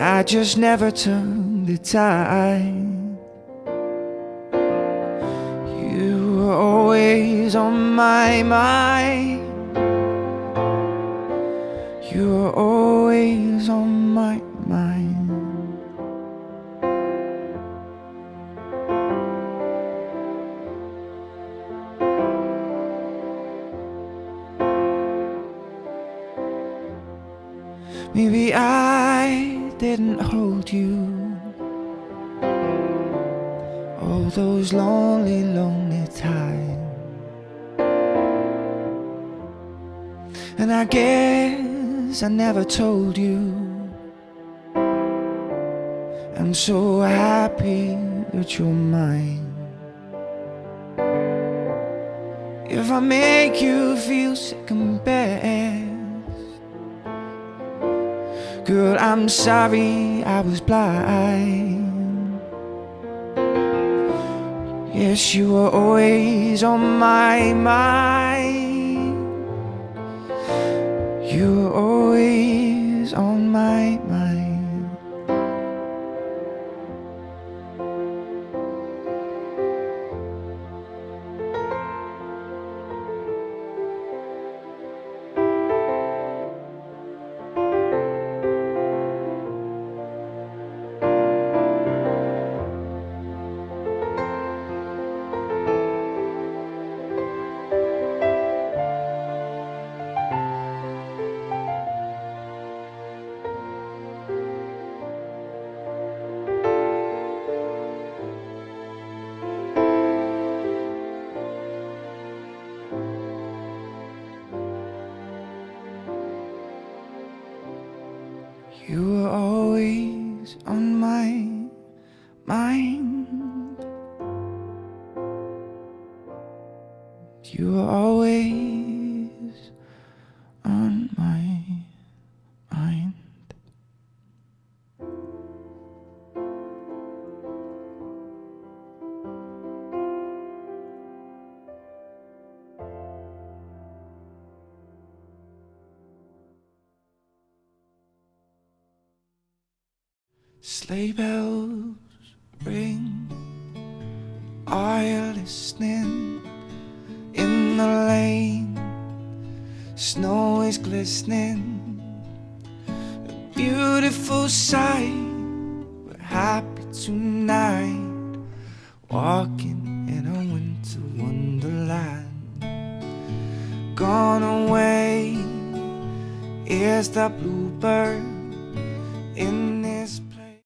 I just never took the time. You were always on my mind. You were always on my mind. Maybe I didn't hold you all those lonely, lonely times. And I guess I never told you. I'm so happy that you're mine. If I make you feel sick and best, girl, I'm sorry I was blind. Yes, you were always on my mind. You were always on my mind. You were always on my mind. You were always Sleigh bells ring. Are you listening? In the lane, snow is glistening. A beautiful sight. We're happy tonight, walking in a winter wonderland. Gone away is the bluebird in